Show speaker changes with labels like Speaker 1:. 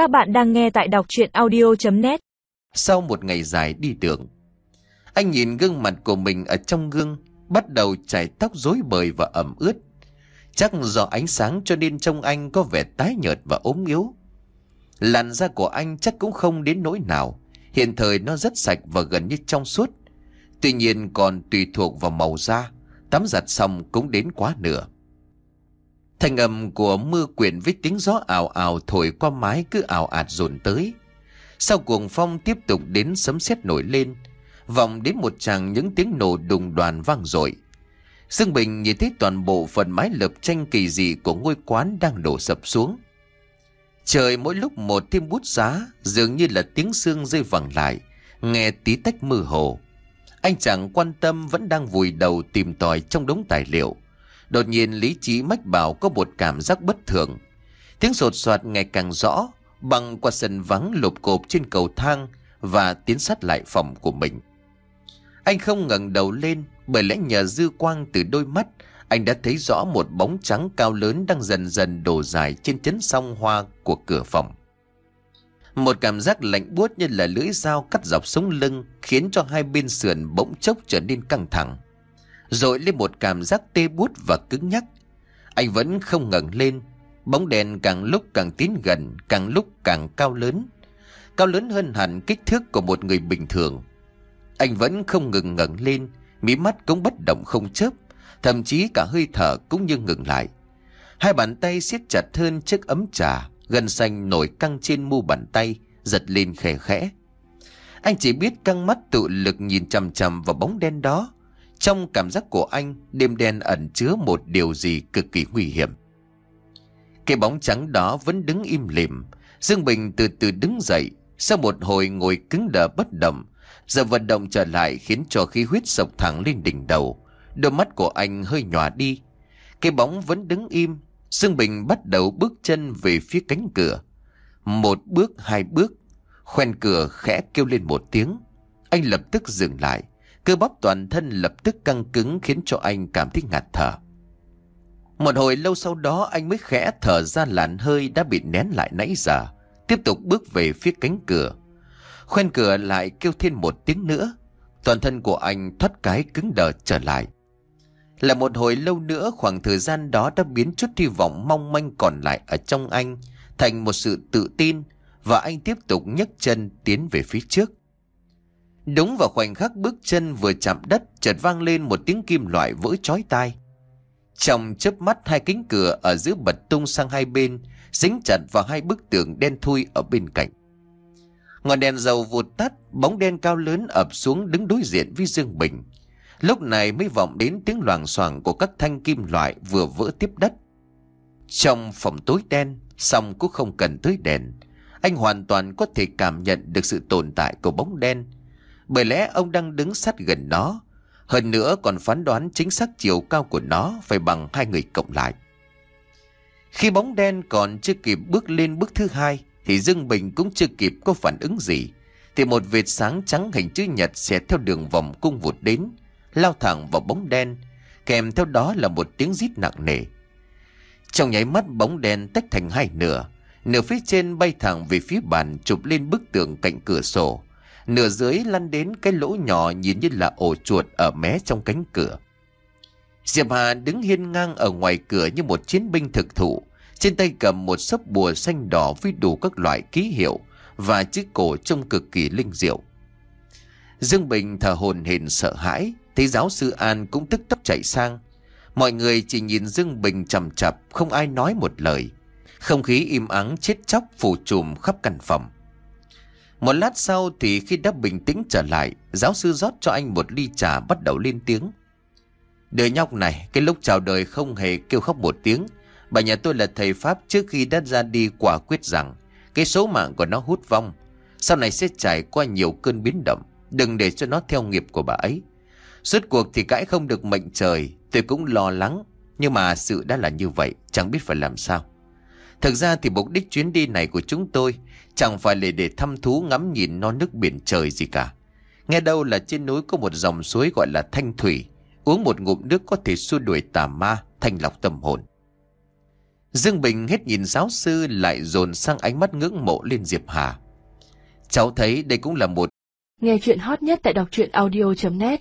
Speaker 1: Các bạn đang nghe tại đọc chuyện audio.net
Speaker 2: Sau một ngày dài đi đường, Anh nhìn gương mặt của mình ở trong gương, Bắt đầu chảy tóc rối bời và ẩm ướt. Chắc do ánh sáng cho nên trông anh có vẻ tái nhợt và ốm yếu. Làn da của anh chắc cũng không đến nỗi nào. Hiện thời nó rất sạch và gần như trong suốt. Tuy nhiên còn tùy thuộc vào màu da, Tắm giặt xong cũng đến quá nửa. Thành âm của mưa quyển với tiếng gió ảo ảo thổi qua mái cứ ảo ạt dồn tới. Sau cuồng phong tiếp tục đến sấm sét nổi lên, vọng đến một tràng những tiếng nổ đùng đoàn vang dội. Dương Bình nhìn thấy toàn bộ phần mái lợp tranh kỳ dị của ngôi quán đang đổ sập xuống. Trời mỗi lúc một thêm bút giá, dường như là tiếng xương rơi vẳng lại, nghe tí tách mơ hồ. Anh chàng quan tâm vẫn đang vùi đầu tìm tòi trong đống tài liệu. Đột nhiên lý trí mách bảo có một cảm giác bất thường. Tiếng sột soạt ngày càng rõ, băng qua sân vắng lộp cộp trên cầu thang và tiến sát lại phòng của mình. Anh không ngẩng đầu lên bởi lẽ nhờ dư quang từ đôi mắt, anh đã thấy rõ một bóng trắng cao lớn đang dần dần đổ dài trên chấn song hoa của cửa phòng. Một cảm giác lạnh buốt như là lưỡi dao cắt dọc sống lưng khiến cho hai bên sườn bỗng chốc trở nên căng thẳng rồi lên một cảm giác tê bút và cứng nhắc. Anh vẫn không ngẩng lên, bóng đèn càng lúc càng tiến gần, càng lúc càng cao lớn. Cao lớn hơn hẳn kích thước của một người bình thường. Anh vẫn không ngừng ngẩng lên, mí mắt cũng bất động không chớp, thậm chí cả hơi thở cũng như ngừng lại. Hai bàn tay siết chặt hơn chiếc ấm trà, gần xanh nổi căng trên mu bàn tay, giật lên khẽ khẽ. Anh chỉ biết căng mắt tự lực nhìn chằm chằm vào bóng đen đó, trong cảm giác của anh, đêm đen ẩn chứa một điều gì cực kỳ nguy hiểm. Cái bóng trắng đó vẫn đứng im lìm. Dương Bình từ từ đứng dậy, sau một hồi ngồi cứng đờ bất động. Giờ vận động trở lại khiến cho khí huyết sộc thẳng lên đỉnh đầu. Đôi mắt của anh hơi nhòa đi. Cái bóng vẫn đứng im. Dương Bình bắt đầu bước chân về phía cánh cửa. Một bước, hai bước. Khoen cửa khẽ kêu lên một tiếng. Anh lập tức dừng lại. Cơ bắp toàn thân lập tức căng cứng khiến cho anh cảm thấy ngạt thở. Một hồi lâu sau đó, anh mới khẽ thở ra làn hơi đã bị nén lại nãy giờ. Tiếp tục bước về phía cánh cửa. Khoen cửa lại kêu thêm một tiếng nữa. Toàn thân của anh thoát cái cứng đờ trở lại. Là một hồi lâu nữa, khoảng thời gian đó đã biến chút hy vọng mong manh còn lại ở trong anh thành một sự tự tin và anh tiếp tục nhấc chân tiến về phía trước. Đúng vào khoảnh khắc bước chân vừa chạm đất chợt vang lên một tiếng kim loại vỡ chói tai. Trong chớp mắt hai cánh cửa ở giữa bật tung sang hai bên, dính chặt vào hai bức tường đen thui ở bên cạnh. Ngọn đèn dầu vụt tắt, bóng đen cao lớn ập xuống đứng đối diện với Dương Bình. Lúc này mới vọng đến tiếng loảng xoảng của các thanh kim loại vừa vỡ tiếp đất. Trong phòng tối đen, song cũng không cần tới đèn. Anh hoàn toàn có thể cảm nhận được sự tồn tại của bóng đen bởi lẽ ông đang đứng sát gần nó. Hơn nữa còn phán đoán chính xác chiều cao của nó phải bằng hai người cộng lại. Khi bóng đen còn chưa kịp bước lên bước thứ hai, thì Dương Bình cũng chưa kịp có phản ứng gì. Thì một vệt sáng trắng hình chữ nhật sẽ theo đường vòng cung vụt đến, lao thẳng vào bóng đen, kèm theo đó là một tiếng rít nặng nề. Trong nháy mắt bóng đen tách thành hai nửa, nửa phía trên bay thẳng về phía bàn chụp lên bức tường cạnh cửa sổ, nửa dưới lăn đến cái lỗ nhỏ nhìn như là ổ chuột ở mé trong cánh cửa. Diệp Hà đứng hiên ngang ở ngoài cửa như một chiến binh thực thụ, trên tay cầm một sấp bùa xanh đỏ với đủ các loại ký hiệu và chiếc cổ trông cực kỳ linh diệu. Dương Bình thở hồn hển sợ hãi, thấy giáo sư An cũng tức tốc chạy sang. Mọi người chỉ nhìn Dương Bình chầm chập, không ai nói một lời. Không khí im ắng chết chóc phủ trùm khắp căn phòng. Một lát sau thì khi đã bình tĩnh trở lại, giáo sư rót cho anh một ly trà bắt đầu lên tiếng. Đời nhóc này, cái lúc chào đời không hề kêu khóc một tiếng. Bà nhà tôi là thầy Pháp trước khi đã ra đi quả quyết rằng cái số mạng của nó hút vong. Sau này sẽ trải qua nhiều cơn biến động. Đừng để cho nó theo nghiệp của bà ấy. Suốt cuộc thì cãi không được mệnh trời, tôi cũng lo lắng. Nhưng mà sự đã là như vậy, chẳng biết phải làm sao. Thực ra thì mục đích chuyến đi này của chúng tôi chẳng phải là để thăm thú ngắm nhìn non nước biển trời gì cả. Nghe đâu là trên núi có một dòng suối gọi là Thanh Thủy, uống một ngụm nước có thể xua đuổi tà ma, thanh lọc tâm hồn. Dương Bình hết nhìn giáo sư lại dồn sang ánh mắt ngưỡng mộ lên Diệp Hà. Cháu thấy đây cũng là một
Speaker 3: Nghe chuyện hot nhất tại đọc truyện audio.net